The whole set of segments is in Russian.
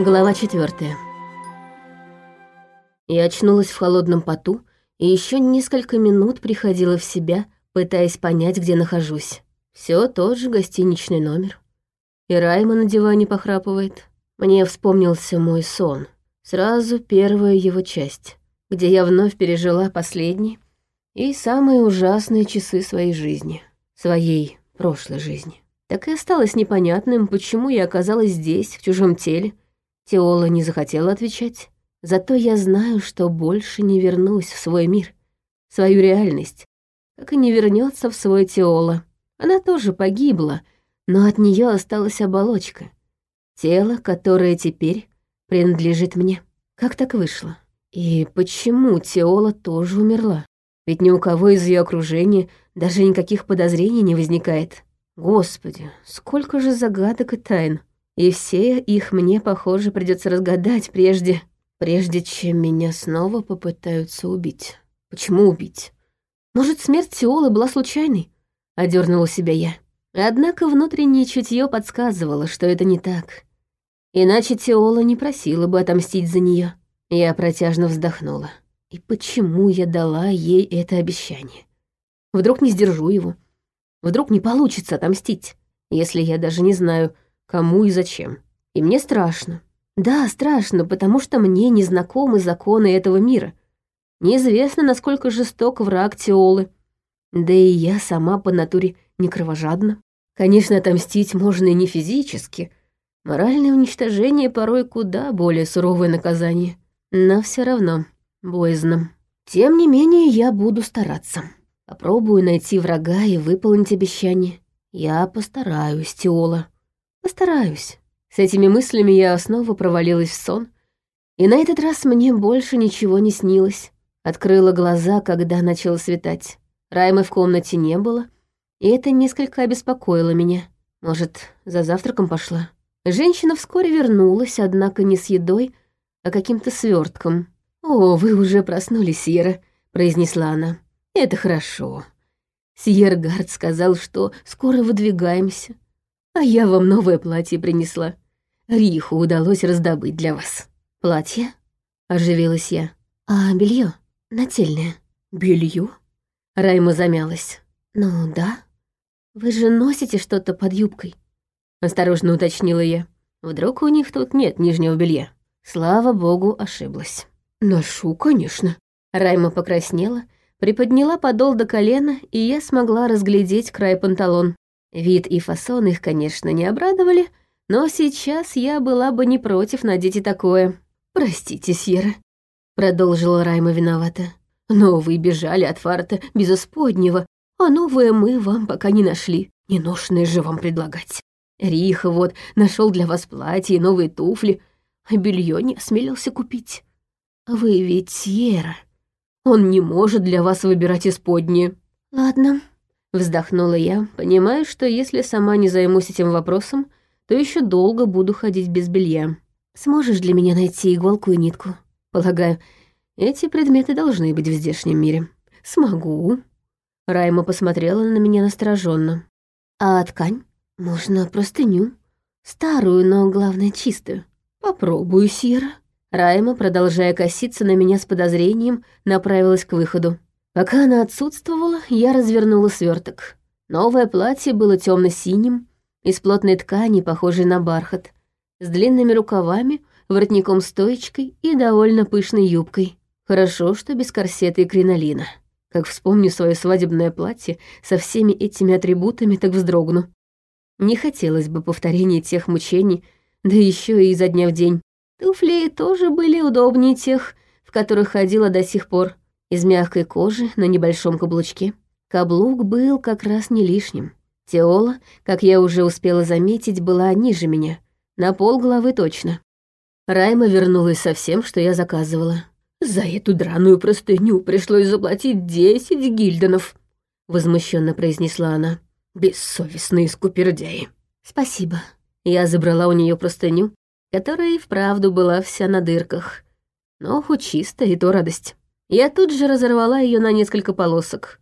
Глава четвертая. Я очнулась в холодном поту и еще несколько минут приходила в себя, пытаясь понять, где нахожусь. Все тот же гостиничный номер. И Райма на диване похрапывает. Мне вспомнился мой сон. Сразу первая его часть, где я вновь пережила последние и самые ужасные часы своей жизни. Своей прошлой жизни. Так и осталось непонятным, почему я оказалась здесь, в чужом теле, Теола не захотела отвечать. Зато я знаю, что больше не вернусь в свой мир, в свою реальность, как и не вернется в свой Теола. Она тоже погибла, но от нее осталась оболочка. Тело, которое теперь принадлежит мне. Как так вышло? И почему Теола тоже умерла? Ведь ни у кого из ее окружения даже никаких подозрений не возникает. Господи, сколько же загадок и тайн. И все их мне, похоже, придется разгадать прежде, прежде чем меня снова попытаются убить. Почему убить? Может, смерть Тиолы была случайной? Одернула себя я. Однако внутреннее чутье подсказывало, что это не так. Иначе Теола не просила бы отомстить за нее. Я протяжно вздохнула. И почему я дала ей это обещание? Вдруг не сдержу его? Вдруг не получится отомстить, если я даже не знаю, кому и зачем. И мне страшно. Да, страшно, потому что мне незнакомы законы этого мира. Неизвестно, насколько жесток враг Теолы. Да и я сама по натуре не кровожадна. Конечно, отомстить можно и не физически. Моральное уничтожение порой куда более суровое наказание. Но все равно боязно. Тем не менее, я буду стараться. Попробую найти врага и выполнить обещание. Я постараюсь, Теола. Постараюсь. С этими мыслями я снова провалилась в сон, и на этот раз мне больше ничего не снилось. Открыла глаза, когда начало светать. Раймы в комнате не было, и это несколько обеспокоило меня. Может, за завтраком пошла? Женщина вскоре вернулась, однако не с едой, а каким-то свертком. «О, вы уже проснулись, Сьерра», — произнесла она. «Это хорошо. Сьергард сказал, что скоро выдвигаемся. А я вам новое платье принесла. Риху удалось раздобыть для вас. Платье? Оживилась я. А белье? Нательное. Белье? Райма замялась. Ну да. Вы же носите что-то под юбкой. Осторожно уточнила я. Вдруг у них тут нет нижнего белья. Слава богу, ошиблась. Ношу, конечно. Райма покраснела, приподняла подол до колена, и я смогла разглядеть край панталон. Вид и фасон их, конечно, не обрадовали, но сейчас я была бы не против надеть и такое. «Простите, Сьерра», — продолжила Райма виновата. «Но вы бежали от фарта без исподнего, а новое мы вам пока не нашли. Неношенное же вам предлагать. Риха вот нашел для вас платье и новые туфли, а белье не осмелился купить. Вы ведь Сьерра. Он не может для вас выбирать исподнее». «Ладно», Вздохнула я, понимая, что если сама не займусь этим вопросом, то еще долго буду ходить без белья. Сможешь для меня найти иголку и нитку? Полагаю, эти предметы должны быть в здешнем мире. Смогу. Райма посмотрела на меня настороженно. А ткань? Можно простыню. Старую, но, главное, чистую. Попробую, Сира. Райма, продолжая коситься на меня с подозрением, направилась к выходу. Пока она отсутствовала, я развернула сверток. Новое платье было темно-синим, из плотной ткани, похожей на бархат, с длинными рукавами, воротником-стоечкой и довольно пышной юбкой. Хорошо, что без корсета и кринолина. Как вспомню свое свадебное платье со всеми этими атрибутами, так вздрогну. Не хотелось бы повторения тех мучений, да еще и изо дня в день. Туфли тоже были удобнее тех, в которых ходила до сих пор из мягкой кожи на небольшом каблучке. Каблук был как раз не лишним. Теола, как я уже успела заметить, была ниже меня. На пол головы точно. Райма вернулась со всем, что я заказывала. «За эту драную простыню пришлось заплатить десять гильденов», — возмущенно произнесла она. «Бессовестные скупердяи». «Спасибо». Я забрала у нее простыню, которая и вправду была вся на дырках. Но хоть чистая, и то радость. Я тут же разорвала ее на несколько полосок.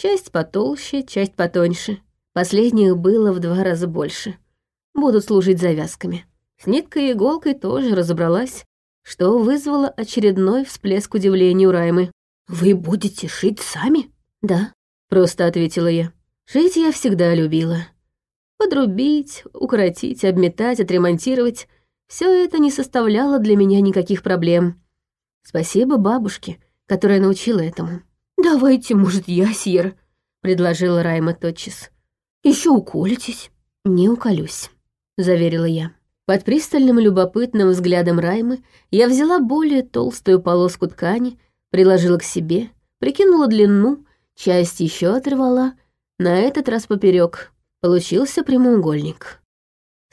Часть потолще, часть потоньше. Последних было в два раза больше. Будут служить завязками. С ниткой и иголкой тоже разобралась, что вызвало очередной всплеск удивления у Раймы. «Вы будете шить сами?» «Да», — просто ответила я. «Шить я всегда любила. Подрубить, укоротить, обметать, отремонтировать — все это не составляло для меня никаких проблем. Спасибо бабушке, которая научила этому. «Давайте, может, я, Сьер», — предложила Райма тотчас. Еще уколитесь». «Не уколюсь», — заверила я. Под пристальным любопытным взглядом Раймы я взяла более толстую полоску ткани, приложила к себе, прикинула длину, часть еще оторвала, на этот раз поперек. Получился прямоугольник.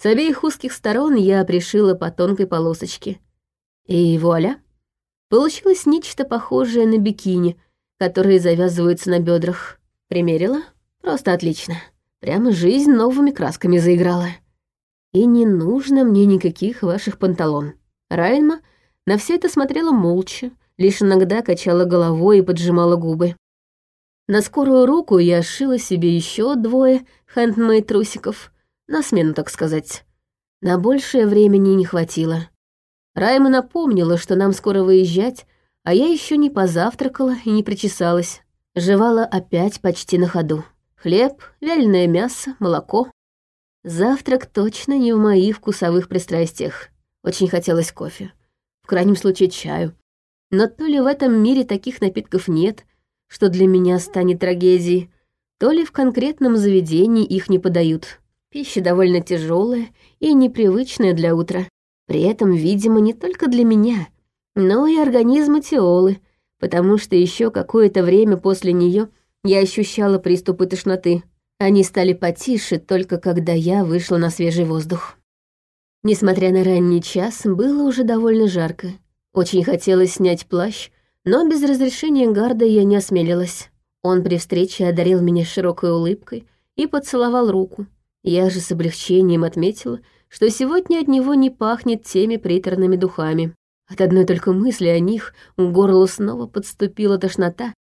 С обеих узких сторон я пришила по тонкой полосочке. И вуаля! Получилось нечто похожее на бикини, которые завязываются на бедрах. Примерила? Просто отлично. Прямо жизнь новыми красками заиграла. И не нужно мне никаких ваших панталон. Райма на все это смотрела молча, лишь иногда качала головой и поджимала губы. На скорую руку я сшила себе еще двое хендмейд трусиков, на смену, так сказать. На большее времени не хватило. Райма напомнила, что нам скоро выезжать, а я еще не позавтракала и не причесалась. Жевала опять почти на ходу. Хлеб, вяленое мясо, молоко. Завтрак точно не в моих вкусовых пристрастиях. Очень хотелось кофе. В крайнем случае чаю. Но то ли в этом мире таких напитков нет, что для меня станет трагедией, то ли в конкретном заведении их не подают. Пища довольно тяжелая и непривычная для утра. При этом, видимо, не только для меня, но и организма Теолы, потому что еще какое-то время после нее я ощущала приступы тошноты. Они стали потише только когда я вышла на свежий воздух. Несмотря на ранний час, было уже довольно жарко. Очень хотелось снять плащ, но без разрешения гарда я не осмелилась. Он при встрече одарил меня широкой улыбкой и поцеловал руку. Я же с облегчением отметила, что сегодня от него не пахнет теми приторными духами. От одной только мысли о них к горлу снова подступила тошнота,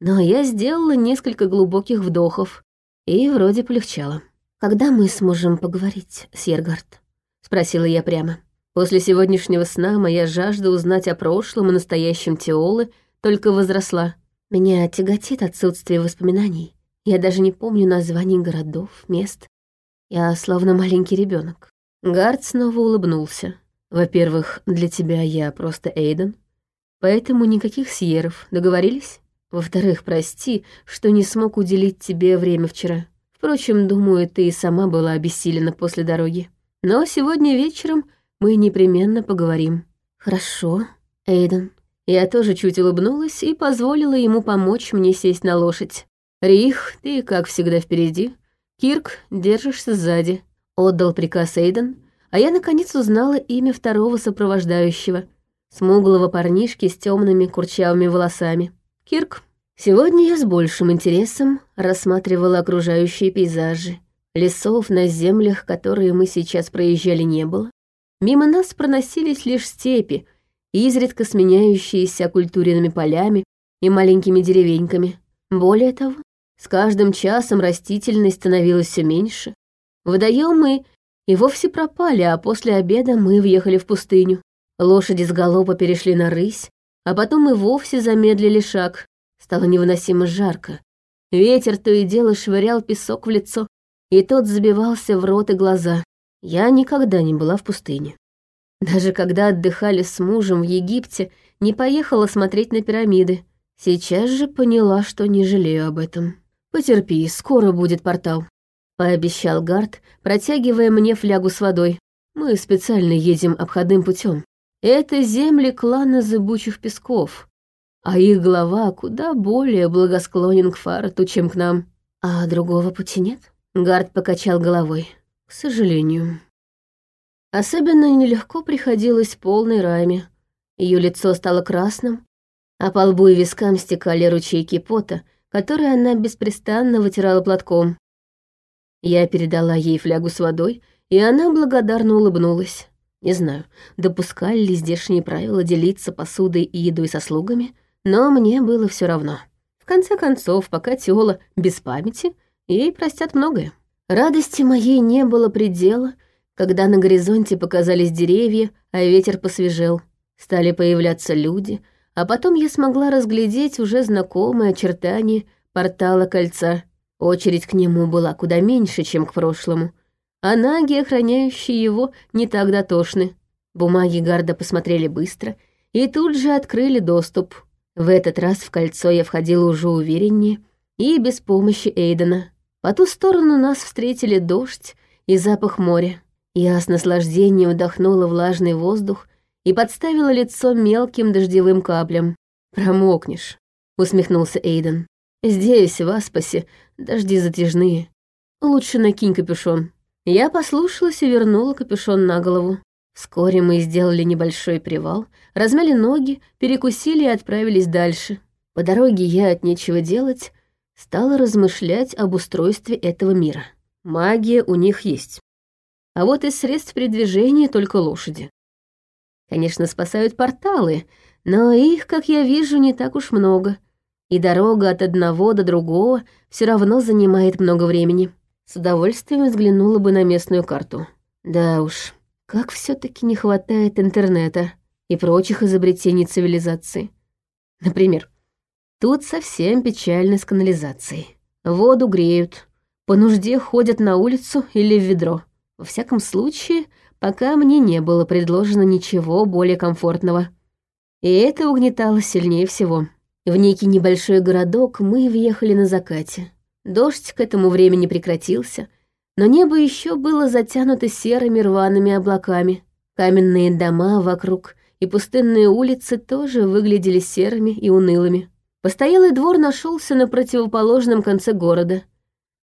но я сделала несколько глубоких вдохов и вроде полегчало. «Когда мы сможем поговорить, Сьергард?» — спросила я прямо. После сегодняшнего сна моя жажда узнать о прошлом и настоящем Теолы только возросла. Меня тяготит отсутствие воспоминаний. Я даже не помню названий городов, мест. Я словно маленький ребенок. Гард снова улыбнулся. «Во-первых, для тебя я просто Эйден, поэтому никаких сьеров, договорились?» Во-вторых, прости, что не смог уделить тебе время вчера. Впрочем, думаю, ты и сама была обессилена после дороги. Но сегодня вечером мы непременно поговорим. Хорошо, Эйден. Я тоже чуть улыбнулась и позволила ему помочь мне сесть на лошадь. Рих, ты, как всегда, впереди. Кирк, держишься сзади. Отдал приказ Эйден, а я наконец узнала имя второго сопровождающего, смуглого парнишки с темными курчавыми волосами. Кирк. Сегодня я с большим интересом рассматривала окружающие пейзажи. Лесов на землях, которые мы сейчас проезжали, не было. Мимо нас проносились лишь степи, изредка сменяющиеся окультуренными полями и маленькими деревеньками. Более того, с каждым часом растительность становилась все меньше. Водоемы и вовсе пропали, а после обеда мы въехали в пустыню. Лошади с галопа перешли на рысь, а потом и вовсе замедлили шаг. Стало невыносимо жарко. Ветер то и дело швырял песок в лицо, и тот забивался в рот и глаза. Я никогда не была в пустыне. Даже когда отдыхали с мужем в Египте, не поехала смотреть на пирамиды. Сейчас же поняла, что не жалею об этом. «Потерпи, скоро будет портал», — пообещал Гард, протягивая мне флягу с водой. «Мы специально едем обходным путем. Это земли клана Зыбучих Песков, а их глава куда более благосклонен к Фарту, чем к нам. А другого пути нет?» Гард покачал головой. «К сожалению». Особенно нелегко приходилось полной раме. Ее лицо стало красным, а по лбу и вискам стекали ручейки пота, которые она беспрестанно вытирала платком. Я передала ей флягу с водой, и она благодарно улыбнулась. Не знаю, допускали ли здешние правила делиться посудой и едой со слугами, но мне было все равно. В конце концов, пока Тёла без памяти, ей простят многое. Радости моей не было предела, когда на горизонте показались деревья, а ветер посвежел. Стали появляться люди, а потом я смогла разглядеть уже знакомые очертания портала кольца. Очередь к нему была куда меньше, чем к прошлому, а наги, охраняющие его, не так дотошны. Бумаги Гарда посмотрели быстро и тут же открыли доступ. В этот раз в кольцо я входила уже увереннее и без помощи Эйдена. По ту сторону нас встретили дождь и запах моря. Я с наслаждением вдохнула влажный воздух и подставила лицо мелким дождевым каплям. «Промокнешь», — усмехнулся Эйден. «Здесь, в Аспасе, дожди затяжные. Лучше накинь капюшон». Я послушалась и вернула капюшон на голову. Вскоре мы сделали небольшой привал, размяли ноги, перекусили и отправились дальше. По дороге я от нечего делать стала размышлять об устройстве этого мира. Магия у них есть. А вот из средств передвижения только лошади. Конечно, спасают порталы, но их, как я вижу, не так уж много. И дорога от одного до другого все равно занимает много времени. С удовольствием взглянула бы на местную карту. Да уж, как все таки не хватает интернета и прочих изобретений цивилизации. Например, тут совсем печально с канализацией. Воду греют, по нужде ходят на улицу или в ведро. Во всяком случае, пока мне не было предложено ничего более комфортного. И это угнетало сильнее всего. В некий небольшой городок мы въехали на закате. Дождь к этому времени прекратился, но небо еще было затянуто серыми рваными облаками. Каменные дома вокруг и пустынные улицы тоже выглядели серыми и унылыми. Постоялый двор нашелся на противоположном конце города.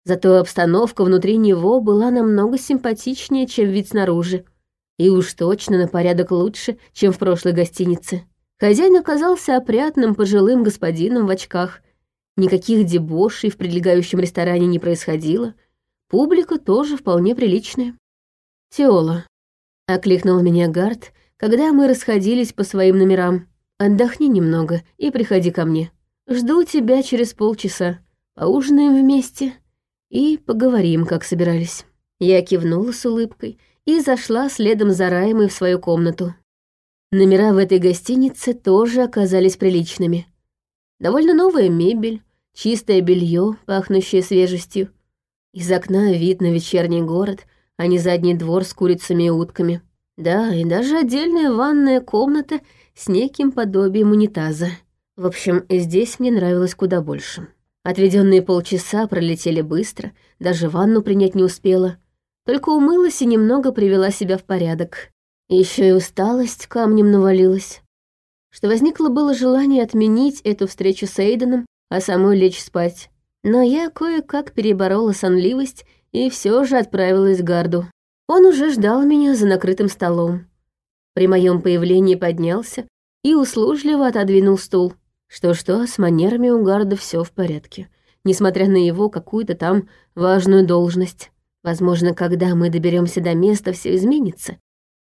Зато обстановка внутри него была намного симпатичнее, чем вид снаружи. И уж точно на порядок лучше, чем в прошлой гостинице. Хозяин оказался опрятным пожилым господином в очках — Никаких дебошей в прилегающем ресторане не происходило. Публика тоже вполне приличная. «Теола», — окликнул меня Гард, когда мы расходились по своим номерам. «Отдохни немного и приходи ко мне. Жду тебя через полчаса. Поужинаем вместе и поговорим, как собирались». Я кивнула с улыбкой и зашла следом за Раймой в свою комнату. Номера в этой гостинице тоже оказались приличными. Довольно новая мебель, чистое белье, пахнущее свежестью. Из окна вид на вечерний город, а не задний двор с курицами и утками. Да, и даже отдельная ванная комната с неким подобием унитаза. В общем, здесь мне нравилось куда больше. Отведенные полчаса пролетели быстро, даже ванну принять не успела. Только умылась и немного привела себя в порядок. Еще и усталость камнем навалилась что возникло было желание отменить эту встречу с Эйденом, а самой лечь спать. Но я кое-как переборола сонливость и все же отправилась к Гарду. Он уже ждал меня за накрытым столом. При моем появлении поднялся и услужливо отодвинул стул. Что-что, с манерами у Гарда все в порядке, несмотря на его какую-то там важную должность. Возможно, когда мы доберемся до места, все изменится.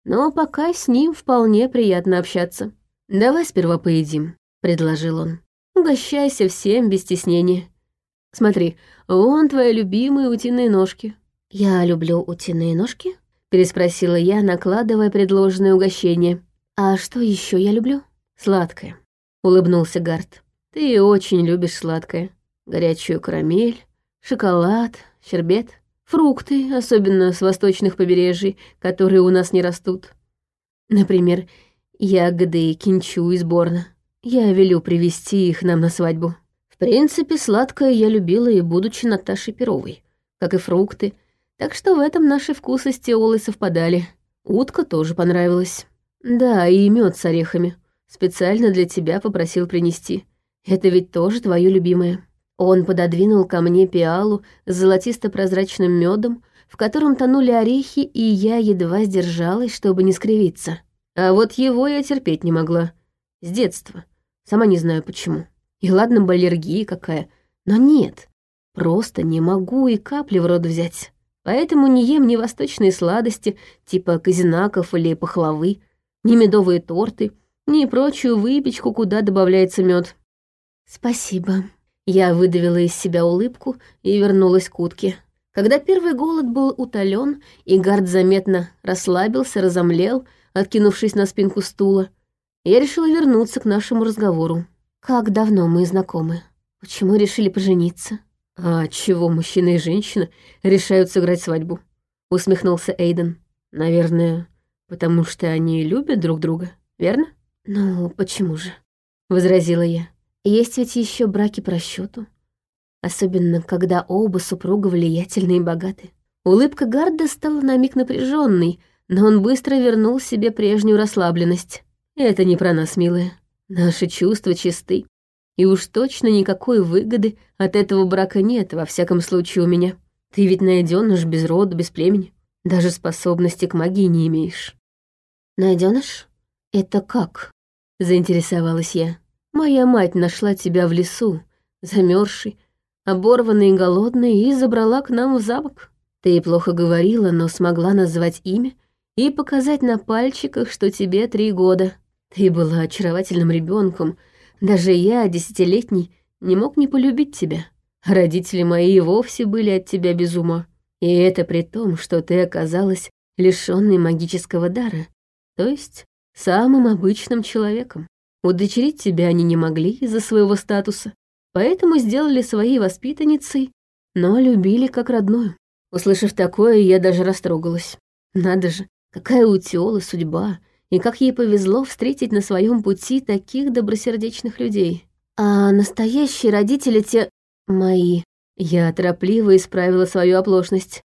Но пока с ним вполне приятно общаться. «Давай сперва поедим», — предложил он. «Угощайся всем без стеснения. Смотри, вон твои любимые утиные ножки». «Я люблю утиные ножки?» — переспросила я, накладывая предложенное угощение. «А что еще я люблю?» «Сладкое», — улыбнулся Гарт. «Ты очень любишь сладкое. Горячую карамель, шоколад, щербет, фрукты, особенно с восточных побережий, которые у нас не растут. Например, ягоды и кинчу из Борна. Я велю привезти их нам на свадьбу. В принципе, сладкое я любила и будучи Наташей Перовой, как и фрукты, так что в этом наши вкусы с Теолой совпадали. Утка тоже понравилась. Да, и мед с орехами. Специально для тебя попросил принести. Это ведь тоже твое любимое. Он пододвинул ко мне пиалу с золотисто-прозрачным медом, в котором тонули орехи, и я едва сдержалась, чтобы не скривиться. А вот его я терпеть не могла. С детства. Сама не знаю почему. И ладно бы аллергия какая, но нет. Просто не могу и капли в рот взять. Поэтому не ем ни восточные сладости, типа казинаков или пахлавы, ни медовые торты, ни прочую выпечку, куда добавляется мед. «Спасибо». Я выдавила из себя улыбку и вернулась к утке. Когда первый голод был утолен, и Гард заметно расслабился, разомлел, откинувшись на спинку стула, я решила вернуться к нашему разговору. Как давно мы знакомы? Почему решили пожениться? А чего мужчина и женщина решают сыграть свадьбу? Усмехнулся Эйден. Наверное, потому что они любят друг друга, верно? Ну, почему же? Возразила я. Есть ведь еще браки по расчету. Особенно, когда оба супруга влиятельны и богаты. Улыбка Гарда стала на миг напряженной, но он быстро вернул себе прежнюю расслабленность. Это не про нас, милая. Наши чувства чисты. И уж точно никакой выгоды от этого брака нет, во всяком случае у меня. Ты ведь найденыш без рода, без племени. Даже способности к магии не имеешь. Найденыш? Это как? Заинтересовалась я. Моя мать нашла тебя в лесу, замерзший, оборванный и голодный, и забрала к нам в замок. Ты плохо говорила, но смогла назвать имя и показать на пальчиках, что тебе три года. Ты была очаровательным ребенком. Даже я, десятилетний, не мог не полюбить тебя. Родители мои и вовсе были от тебя без ума. И это при том, что ты оказалась лишённой магического дара, то есть самым обычным человеком. Удочерить тебя они не могли из-за своего статуса, поэтому сделали своей воспитанницей, но любили как родную. Услышав такое, я даже растрогалась. Надо же, какая у Теолы судьба, и как ей повезло встретить на своем пути таких добросердечных людей. А настоящие родители те... мои. Я торопливо исправила свою оплошность.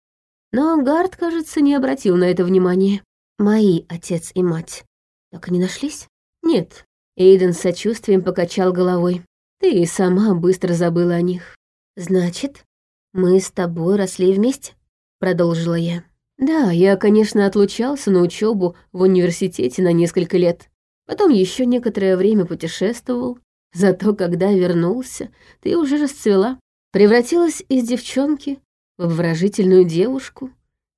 Но Гард, кажется, не обратил на это внимания. Мои отец и мать. Так и не нашлись? Нет. Эйден с сочувствием покачал головой. Ты и сама быстро забыла о них. Значит, мы с тобой росли вместе? Продолжила я. Да, я, конечно, отлучался на учебу в университете на несколько лет. Потом еще некоторое время путешествовал. Зато когда вернулся, ты уже расцвела. Превратилась из девчонки в обворожительную девушку,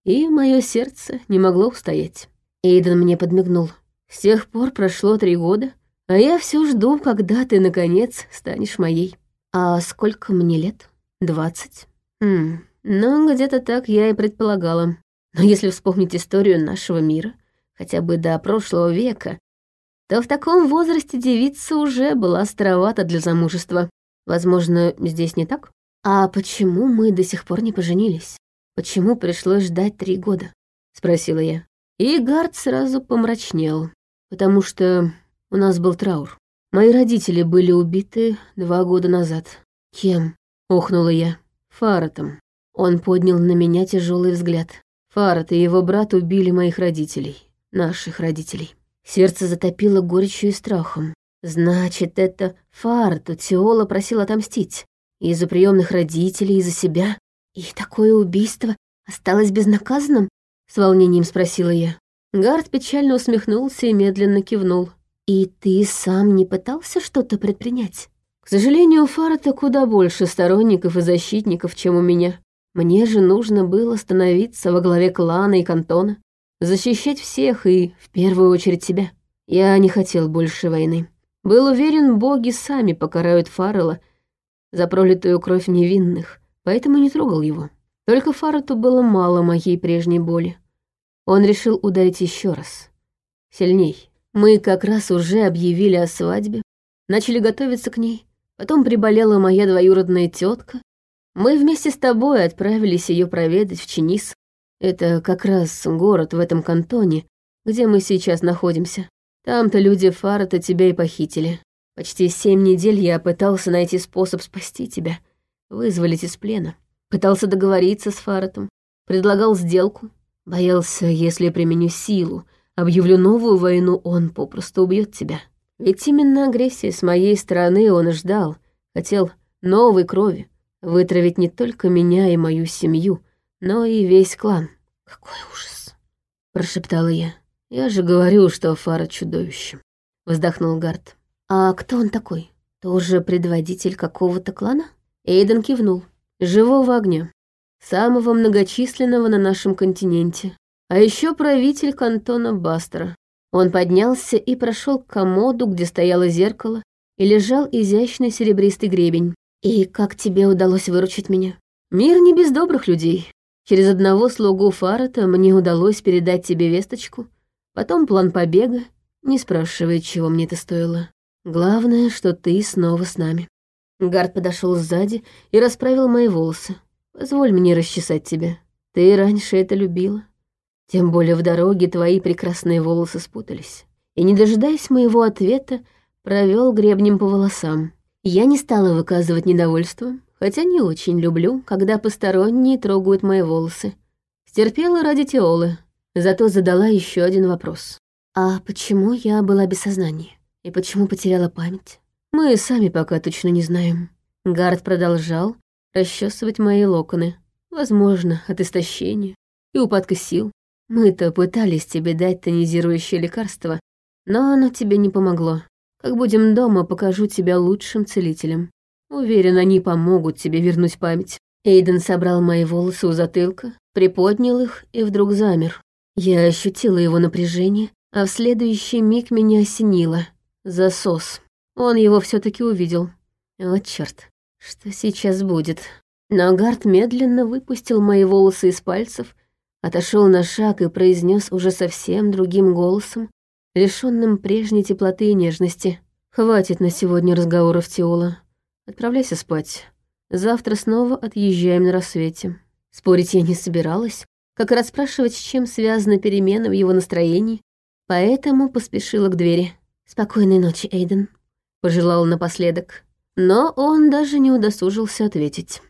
и мое сердце не могло устоять. Эйден мне подмигнул. С тех пор прошло три года, а я все жду, когда ты, наконец, станешь моей. А сколько мне лет? Двадцать? Хм, ну, где-то так я и предполагала. Но если вспомнить историю нашего мира, хотя бы до прошлого века, то в таком возрасте девица уже была старовата для замужества. Возможно, здесь не так? А почему мы до сих пор не поженились? Почему пришлось ждать три года? Спросила я. И Гард сразу помрачнел, потому что у нас был траур. Мои родители были убиты два года назад. Кем? Охнула я. Фаратом. Он поднял на меня тяжелый взгляд. Фарат и его брат убили моих родителей, наших родителей. Сердце затопило горечью и страхом. Значит, это Фарату Теола просил отомстить. И за приемных родителей, и за себя. И такое убийство осталось безнаказанным? С волнением спросила я. Гард печально усмехнулся и медленно кивнул. «И ты сам не пытался что-то предпринять?» «К сожалению, у Фарата куда больше сторонников и защитников, чем у меня. Мне же нужно было становиться во главе клана и кантона, защищать всех и, в первую очередь, себя. Я не хотел больше войны. Был уверен, боги сами покарают Фаррелла за пролитую кровь невинных, поэтому не трогал его. Только Фарату было мало моей прежней боли. Он решил ударить еще раз. Сильней. Мы как раз уже объявили о свадьбе, начали готовиться к ней. Потом приболела моя двоюродная тетка, мы вместе с тобой отправились ее проведать в Чинис. Это как раз город в этом кантоне, где мы сейчас находимся. Там-то люди Фарата тебя и похитили. Почти семь недель я пытался найти способ спасти тебя, вызволить из плена. Пытался договориться с Фаратом, предлагал сделку. Боялся, если применю силу, объявлю новую войну, он попросту убьет тебя. Ведь именно агрессии с моей стороны он ждал, хотел новой крови. Вытравить не только меня и мою семью, но и весь клан. «Какой ужас!» — прошептала я. «Я же говорю, что Фара чудовище», — вздохнул Гард. «А кто он такой? Тоже предводитель какого-то клана?» Эйден кивнул. «Живого огня. Самого многочисленного на нашем континенте. А еще правитель кантона Бастера. Он поднялся и прошел к комоду, где стояло зеркало, и лежал изящный серебристый гребень. «И как тебе удалось выручить меня?» «Мир не без добрых людей», Через одного слугу Фарата мне удалось передать тебе весточку, потом план побега, не спрашивая, чего мне это стоило. Главное, что ты снова с нами. Гард подошел сзади и расправил мои волосы. Позволь мне расчесать тебя. Ты раньше это любила. Тем более в дороге твои прекрасные волосы спутались. И, не дожидаясь моего ответа, провел гребнем по волосам. Я не стала выказывать недовольство, хотя не очень люблю, когда посторонние трогают мои волосы. Стерпела ради Теолы, зато задала еще один вопрос. «А почему я была без сознания? И почему потеряла память?» «Мы сами пока точно не знаем». Гард продолжал расчесывать мои локоны. Возможно, от истощения и упадка сил. Мы-то пытались тебе дать тонизирующее лекарство, но оно тебе не помогло. Как будем дома, покажу тебя лучшим целителем. Уверен, они помогут тебе вернуть память». Эйден собрал мои волосы у затылка, приподнял их и вдруг замер. Я ощутила его напряжение, а в следующий миг меня осенило. Засос. Он его все таки увидел. Вот черт, что сейчас будет? Но Гард медленно выпустил мои волосы из пальцев, отошел на шаг и произнес уже совсем другим голосом, лишенным прежней теплоты и нежности. «Хватит на сегодня разговоров, Теола. Отправляйся спать. Завтра снова отъезжаем на рассвете». Спорить я не собиралась, как расспрашивать, с чем связана перемена в его настроении, поэтому поспешила к двери. «Спокойной ночи, Эйден», — пожелал напоследок. Но он даже не удосужился ответить.